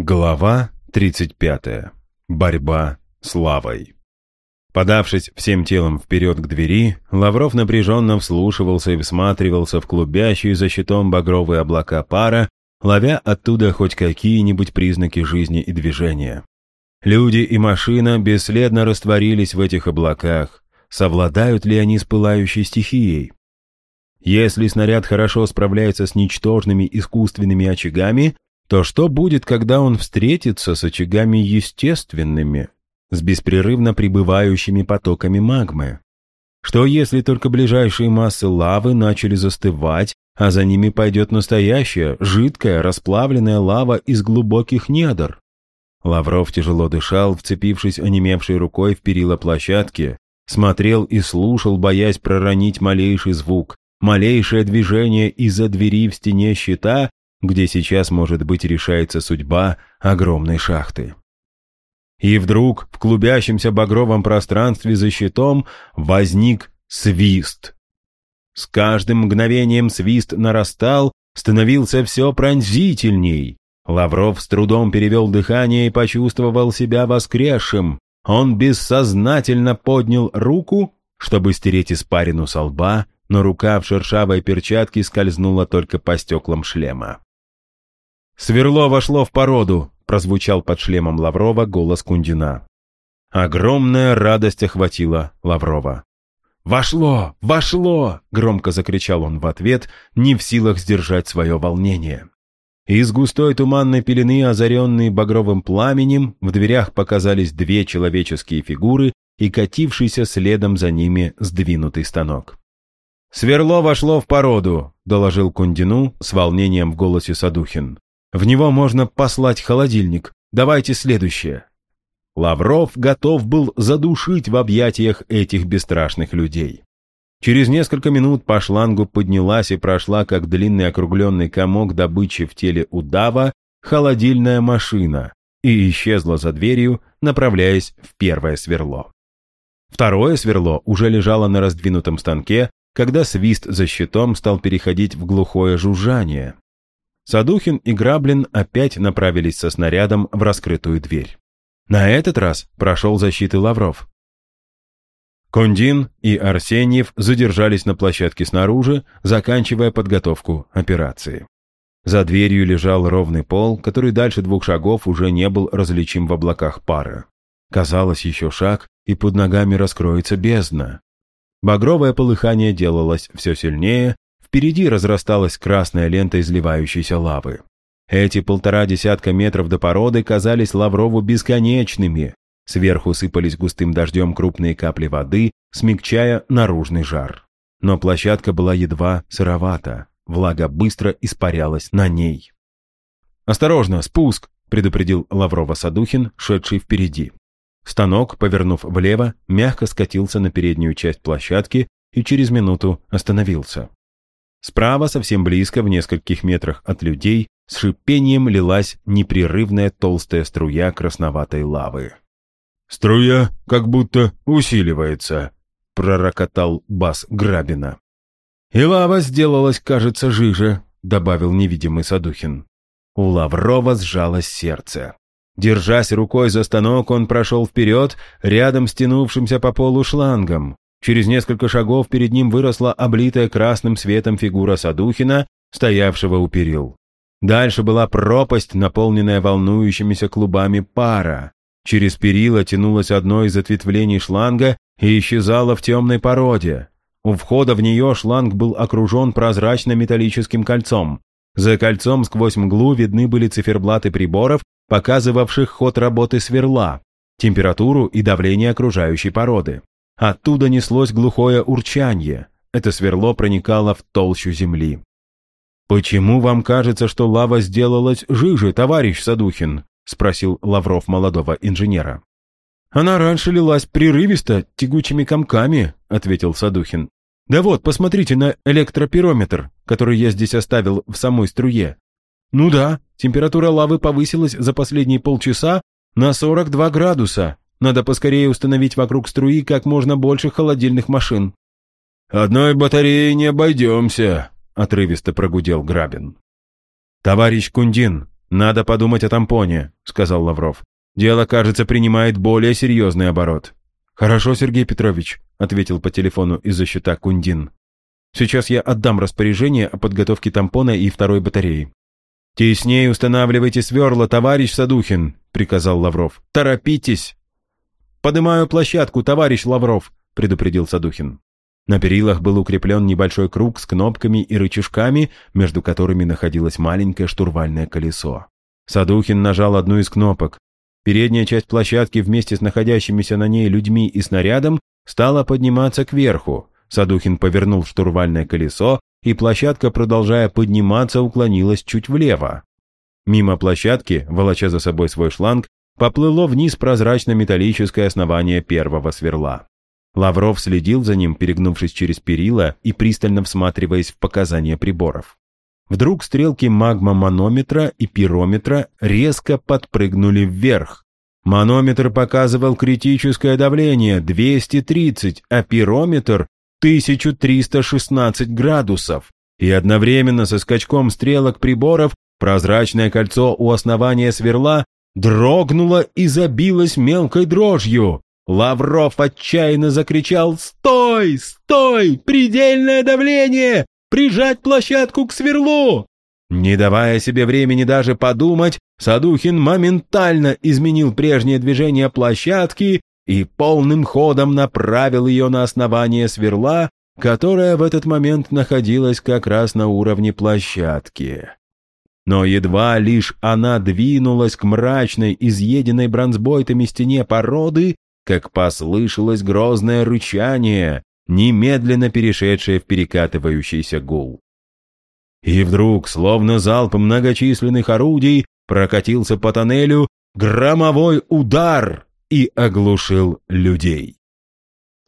Глава 35. Борьба с лавой. Подавшись всем телом вперед к двери, Лавров напряженно вслушивался и всматривался в клубящие за щитом багровые облака пара, ловя оттуда хоть какие-нибудь признаки жизни и движения. Люди и машина бесследно растворились в этих облаках. Совладают ли они с пылающей стихией? Если снаряд хорошо справляется с ничтожными искусственными очагами, то что будет, когда он встретится с очагами естественными, с беспрерывно прибывающими потоками магмы? Что если только ближайшие массы лавы начали застывать, а за ними пойдет настоящая, жидкая, расплавленная лава из глубоких недр? Лавров тяжело дышал, вцепившись онемевшей рукой в перила площадки, смотрел и слушал, боясь проронить малейший звук, малейшее движение из-за двери в стене щита где сейчас, может быть, решается судьба огромной шахты. И вдруг в клубящемся багровом пространстве за щитом возник свист. С каждым мгновением свист нарастал, становился все пронзительней. Лавров с трудом перевел дыхание и почувствовал себя воскресшим. Он бессознательно поднял руку, чтобы стереть испарину со лба, но рука в шершавой перчатке скользнула только по стеклам шлема. «Сверло вошло в породу», — прозвучал под шлемом Лаврова голос Кундина. Огромная радость охватила Лаврова. «Вошло! Вошло!» — громко закричал он в ответ, не в силах сдержать свое волнение. Из густой туманной пелены, озаренной багровым пламенем, в дверях показались две человеческие фигуры и катившийся следом за ними сдвинутый станок. «Сверло вошло в породу», — доложил Кундину с волнением в голосе Садухин. В него можно послать холодильник. Давайте следующее. Лавров готов был задушить в объятиях этих бесстрашных людей. Через несколько минут по шлангу поднялась и прошла, как длинный округленный комок добычи в теле удава, холодильная машина и исчезла за дверью, направляясь в первое сверло. Второе сверло уже лежало на раздвинутом станке, когда свист за щитом стал переходить в глухое жужжание, Садухин и Граблин опять направились со снарядом в раскрытую дверь. На этот раз прошел защиты Лавров. Кондин и Арсеньев задержались на площадке снаружи, заканчивая подготовку операции. За дверью лежал ровный пол, который дальше двух шагов уже не был различим в облаках пара. Казалось, еще шаг, и под ногами раскроется бездна. Багровое полыхание делалось все сильнее, Впереди разрасталась красная лента изливающейся лавы. Эти полтора десятка метров до породы казались Лаврову бесконечными. Сверху сыпались густым дождем крупные капли воды, смягчая наружный жар. Но площадка была едва сыровата, влага быстро испарялась на ней. «Осторожно, спуск!» — предупредил Лаврова Садухин, шедший впереди. Станок, повернув влево, мягко скатился на переднюю часть площадки и через минуту остановился. Справа, совсем близко, в нескольких метрах от людей, с шипением лилась непрерывная толстая струя красноватой лавы. «Струя как будто усиливается», — пророкотал бас Грабина. «И лава сделалась, кажется, жиже», — добавил невидимый Садухин. У Лаврова сжалось сердце. Держась рукой за станок, он прошел вперед, рядом с тянувшимся по полу шлангом. Через несколько шагов перед ним выросла облитая красным светом фигура Садухина, стоявшего у перил. Дальше была пропасть, наполненная волнующимися клубами пара. Через перила тянулось одно из ответвлений шланга и исчезало в темной породе. У входа в нее шланг был окружен прозрачно-металлическим кольцом. За кольцом сквозь мглу видны были циферблаты приборов, показывавших ход работы сверла, температуру и давление окружающей породы. Оттуда неслось глухое урчанье. Это сверло проникало в толщу земли. «Почему вам кажется, что лава сделалась жиже, товарищ Садухин?» — спросил Лавров молодого инженера. «Она раньше лилась прерывисто, тягучими комками», — ответил Садухин. «Да вот, посмотрите на электропирометр, который я здесь оставил в самой струе. Ну да, температура лавы повысилась за последние полчаса на 42 градуса, надо поскорее установить вокруг струи как можно больше холодильных машин». «Одной батареей не обойдемся», — отрывисто прогудел Грабин. «Товарищ Кундин, «Надо подумать о тампоне», — сказал Лавров. «Дело, кажется, принимает более серьезный оборот». «Хорошо, Сергей Петрович», — ответил по телефону из-за счета Кундин. «Сейчас я отдам распоряжение о подготовке тампона и второй батареи». «Теснее устанавливайте сверла, товарищ Садухин», — приказал Лавров. «Торопитесь!» «Подымаю площадку, товарищ Лавров», — предупредил Садухин. На перилах был укреплен небольшой круг с кнопками и рычажками, между которыми находилось маленькое штурвальное колесо. Садухин нажал одну из кнопок. Передняя часть площадки вместе с находящимися на ней людьми и снарядом стала подниматься кверху. Садухин повернул штурвальное колесо, и площадка, продолжая подниматься, уклонилась чуть влево. Мимо площадки, волоча за собой свой шланг, поплыло вниз прозрачно-металлическое основание первого сверла. Лавров следил за ним, перегнувшись через перила и пристально всматриваясь в показания приборов. Вдруг стрелки магма-манометра и пирометра резко подпрыгнули вверх. Манометр показывал критическое давление 230, а пирометр 1316 градусов. И одновременно со скачком стрелок приборов прозрачное кольцо у основания сверла дрогнуло и забилось мелкой дрожью. Лавров отчаянно закричал «Стой! Стой! Предельное давление! Прижать площадку к сверлу!» Не давая себе времени даже подумать, Садухин моментально изменил прежнее движение площадки и полным ходом направил ее на основание сверла, которое в этот момент находилось как раз на уровне площадки. Но едва лишь она двинулась к мрачной, изъеденной бронзбойтами стене породы, как послышалось грозное рычание, немедленно перешедшее в перекатывающийся гул. И вдруг, словно залп многочисленных орудий, прокатился по тоннелю громовой удар и оглушил людей.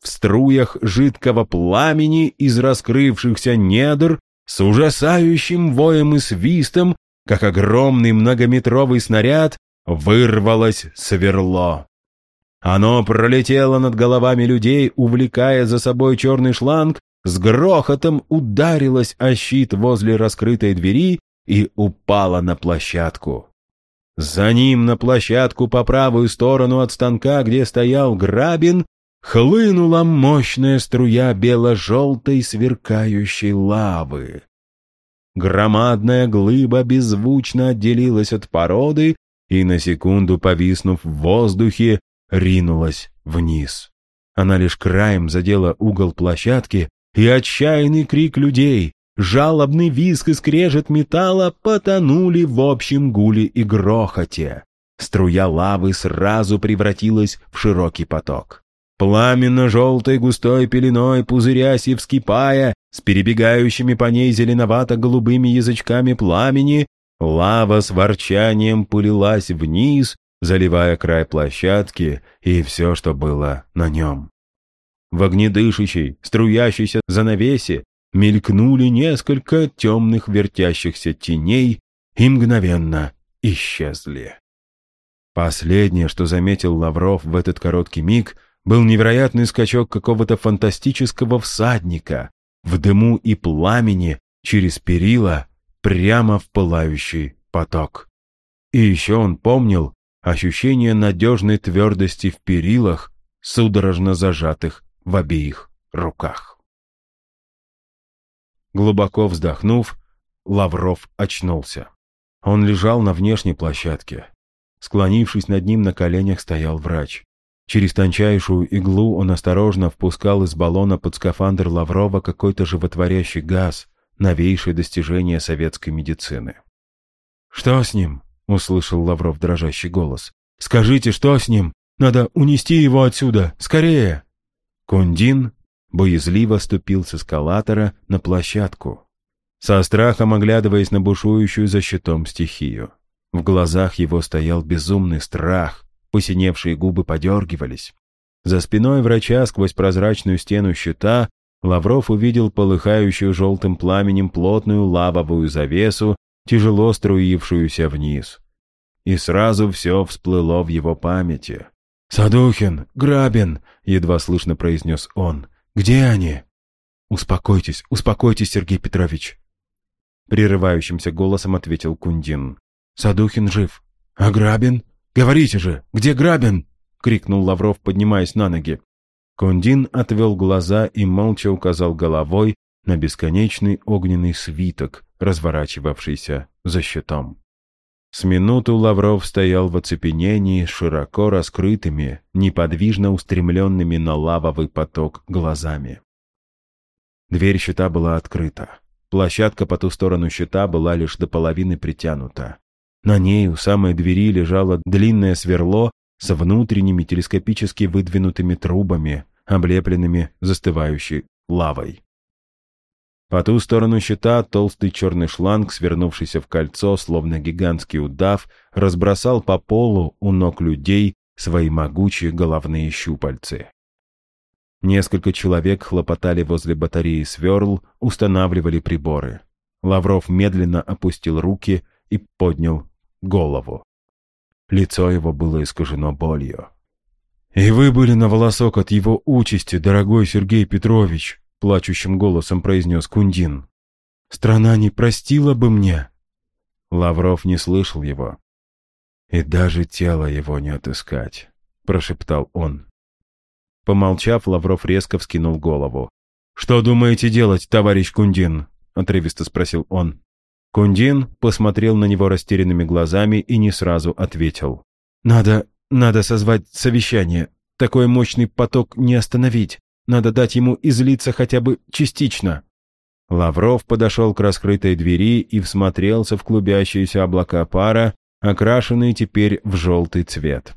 В струях жидкого пламени из раскрывшихся недр с ужасающим воем и свистом, как огромный многометровый снаряд, вырвалось сверло. Оно пролетело над головами людей, увлекая за собой черный шланг, с грохотом ударилось о щит возле раскрытой двери и упало на площадку. За ним на площадку по правую сторону от станка, где стоял грабин, хлынула мощная струя бело-желтой сверкающей лавы. Громадная глыба беззвучно отделилась от породы и, на секунду повиснув в воздухе, ринулась вниз. Она лишь краем задела угол площадки, и отчаянный крик людей, жалобный визг и скрежет металла потонули в общем гуле и грохоте. Струя лавы сразу превратилась в широкий поток. Пламенно-желтой густой пеленой, пузырясь и вскипая, с перебегающими по ней зеленовато-голубыми язычками пламени, лава с ворчанием пылилась вниз, заливая край площадки и все, что было на нем. В огнедышащей, струящейся занавесе мелькнули несколько темных вертящихся теней и мгновенно исчезли. Последнее, что заметил Лавров в этот короткий миг, был невероятный скачок какого-то фантастического всадника в дыму и пламени через перила прямо в пылающий поток. И еще он помнил, ощущение надежной твердости в перилах, судорожно зажатых в обеих руках. Глубоко вздохнув, Лавров очнулся. Он лежал на внешней площадке. Склонившись над ним на коленях стоял врач. Через тончайшую иглу он осторожно впускал из баллона под скафандр Лаврова какой-то животворящий газ, новейшее достижение советской медицины. «Что с ним?» услышал Лавров дрожащий голос. «Скажите, что с ним? Надо унести его отсюда! Скорее!» Кундин боязливо ступил с эскалатора на площадку, со страхом оглядываясь на бушующую за щитом стихию. В глазах его стоял безумный страх, посиневшие губы подергивались. За спиной врача сквозь прозрачную стену щита Лавров увидел полыхающую желтым пламенем плотную лавовую завесу тяжело струившуюся вниз. И сразу все всплыло в его памяти. «Садухин! Грабин!» — едва слышно произнес он. «Где они?» «Успокойтесь, успокойтесь, Сергей Петрович!» Прерывающимся голосом ответил Кундин. Садухин жив. А Грабин? Говорите же, где Грабин?» — крикнул Лавров, поднимаясь на ноги. Кундин отвел глаза и молча указал головой на бесконечный огненный свиток, разворачивавшийся за щитом. С минуту Лавров стоял в оцепенении, широко раскрытыми, неподвижно устремленными на лавовый поток глазами. Дверь щита была открыта. Площадка по ту сторону щита была лишь до половины притянута. На ней у самой двери лежало длинное сверло с внутренними телескопически выдвинутыми трубами, облепленными застывающей лавой. По ту сторону щита толстый черный шланг, свернувшийся в кольцо, словно гигантский удав, разбросал по полу у ног людей свои могучие головные щупальцы. Несколько человек хлопотали возле батареи сверл, устанавливали приборы. Лавров медленно опустил руки и поднял голову. Лицо его было искажено болью. «И вы были на волосок от его участи, дорогой Сергей Петрович», — плачущим голосом произнес Кундин. «Страна не простила бы мне». Лавров не слышал его. «И даже тело его не отыскать», — прошептал он. Помолчав, Лавров резко вскинул голову. «Что думаете делать, товарищ Кундин?» — отрывисто спросил он. Кундин посмотрел на него растерянными глазами и не сразу ответил. «Надо... надо созвать совещание. Такой мощный поток не остановить. Надо дать ему излиться хотя бы частично». Лавров подошел к раскрытой двери и всмотрелся в клубящиеся облака пара, окрашенные теперь в желтый цвет.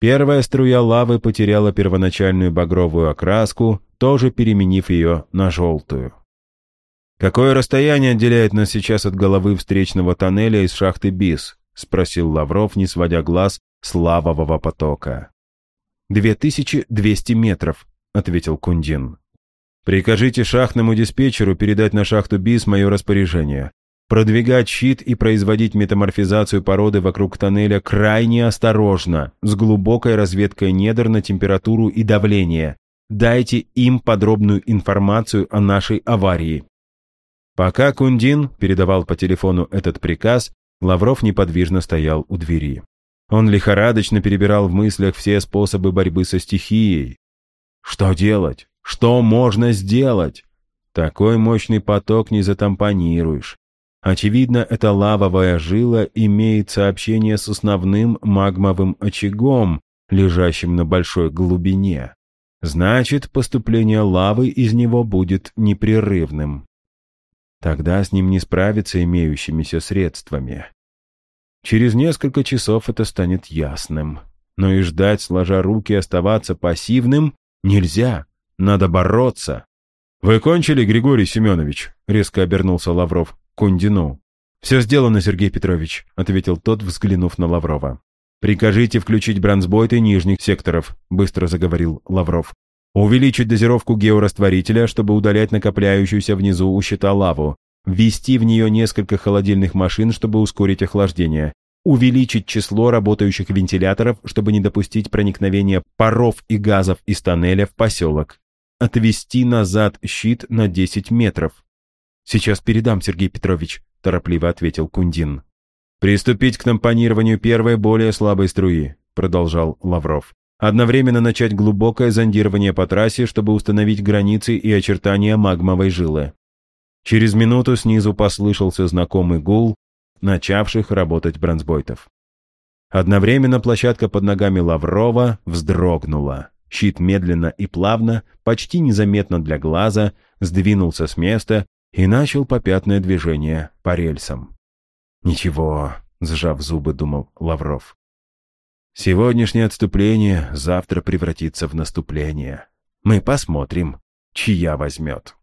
Первая струя лавы потеряла первоначальную багровую окраску, тоже переменив ее на желтую. «Какое расстояние отделяет нас сейчас от головы встречного тоннеля из шахты БИС?» — спросил Лавров, не сводя глаз с лавового потока. «Две тысячи двести метров», — ответил Кундин. «Прикажите шахтному диспетчеру передать на шахту БИС мое распоряжение. Продвигать щит и производить метаморфизацию породы вокруг тоннеля крайне осторожно, с глубокой разведкой недр на температуру и давление. Дайте им подробную информацию о нашей аварии». Пока Кундин передавал по телефону этот приказ, Лавров неподвижно стоял у двери. Он лихорадочно перебирал в мыслях все способы борьбы со стихией, что делать? Что можно сделать? Такой мощный поток не затампонируешь. Очевидно, эта лавовая жила имеет сообщение с основным магмовым очагом, лежащим на большой глубине. Значит, поступление лавы из него будет непрерывным. Тогда с ним не справиться имеющимися средствами. Через несколько часов это станет ясным. Но и ждать, сложа руки, оставаться пассивным Нельзя. Надо бороться. «Вы кончили, Григорий Семенович?» — резко обернулся Лавров к Кундину. «Все сделано, Сергей Петрович», — ответил тот, взглянув на Лаврова. «Прикажите включить бронзбойты нижних секторов», — быстро заговорил Лавров. «Увеличить дозировку георастворителя, чтобы удалять накопляющуюся внизу у щита лаву. Ввести в нее несколько холодильных машин, чтобы ускорить охлаждение увеличить число работающих вентиляторов, чтобы не допустить проникновения паров и газов из тоннеля в поселок, отвести назад щит на 10 метров. «Сейчас передам, Сергей Петрович», – торопливо ответил Кундин. «Приступить к тампонированию первой более слабой струи», – продолжал Лавров. «Одновременно начать глубокое зондирование по трассе, чтобы установить границы и очертания магмовой жилы». Через минуту снизу послышался знакомый гул, начавших работать бронзбойтов. Одновременно площадка под ногами Лаврова вздрогнула. Щит медленно и плавно, почти незаметно для глаза, сдвинулся с места и начал попятное движение по рельсам. «Ничего», — сжав зубы, думал Лавров. «Сегодняшнее отступление завтра превратится в наступление. Мы посмотрим, чья возьмет».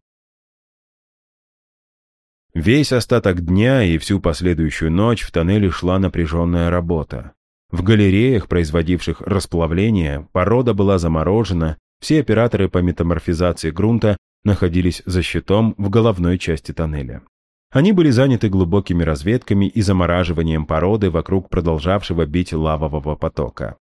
Весь остаток дня и всю последующую ночь в тоннеле шла напряженная работа. В галереях, производивших расплавление, порода была заморожена, все операторы по метаморфизации грунта находились за щитом в головной части тоннеля. Они были заняты глубокими разведками и замораживанием породы вокруг продолжавшего бить лавового потока.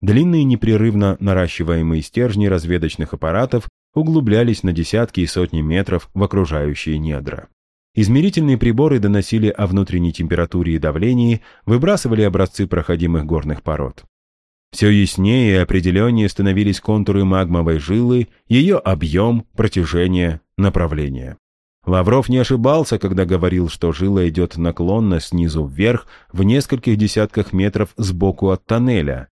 Длинные непрерывно наращиваемые стержни разведочных аппаратов углублялись на десятки и сотни метров в окружающие недра. Измерительные приборы доносили о внутренней температуре и давлении, выбрасывали образцы проходимых горных пород. Все яснее и определеннее становились контуры магмовой жилы, ее объем, протяжение, направление. Лавров не ошибался, когда говорил, что жила идет наклонно снизу вверх в нескольких десятках метров сбоку от тоннеля.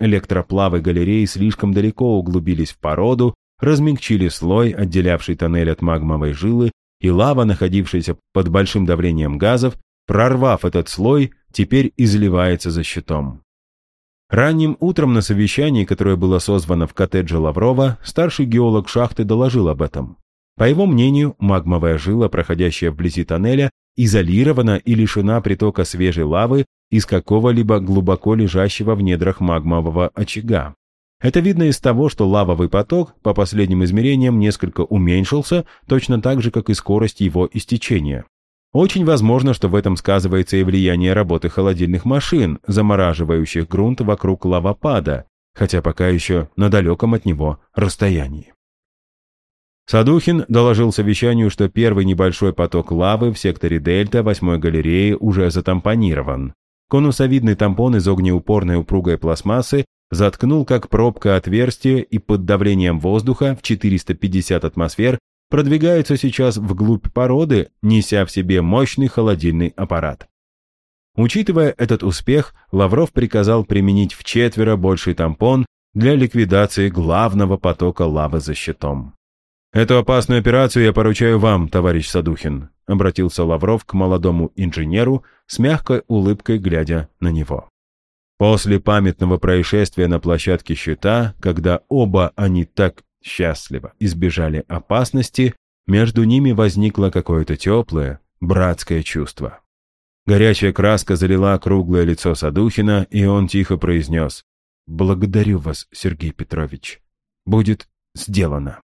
Электроплавы галереи слишком далеко углубились в породу, размягчили слой, отделявший тоннель от магмовой жилы, и лава, находившаяся под большим давлением газов, прорвав этот слой, теперь изливается за щитом. Ранним утром на совещании, которое было созвано в коттедже Лаврова, старший геолог шахты доложил об этом. По его мнению, магмовая жила, проходящая вблизи тоннеля, изолирована и лишена притока свежей лавы из какого-либо глубоко лежащего в недрах магмового очага. Это видно из того, что лавовый поток, по последним измерениям, несколько уменьшился, точно так же, как и скорость его истечения. Очень возможно, что в этом сказывается и влияние работы холодильных машин, замораживающих грунт вокруг лавопада, хотя пока еще на далеком от него расстоянии. Садухин доложил совещанию, что первый небольшой поток лавы в секторе Дельта 8 галереи уже затампонирован. Конусовидный тампон из огнеупорной упругой пластмассы заткнул как пробка отверстие и под давлением воздуха в 450 атмосфер продвигается сейчас вглубь породы, неся в себе мощный холодильный аппарат. Учитывая этот успех, Лавров приказал применить в четверо больший тампон для ликвидации главного потока лавы за щитом. «Эту опасную операцию я поручаю вам, товарищ Садухин», обратился Лавров к молодому инженеру с мягкой улыбкой, глядя на него. После памятного происшествия на площадке щита, когда оба они так счастливо избежали опасности, между ними возникло какое-то теплое, братское чувство. Горячая краска залила круглое лицо Садухина, и он тихо произнес «Благодарю вас, Сергей Петрович. Будет сделано».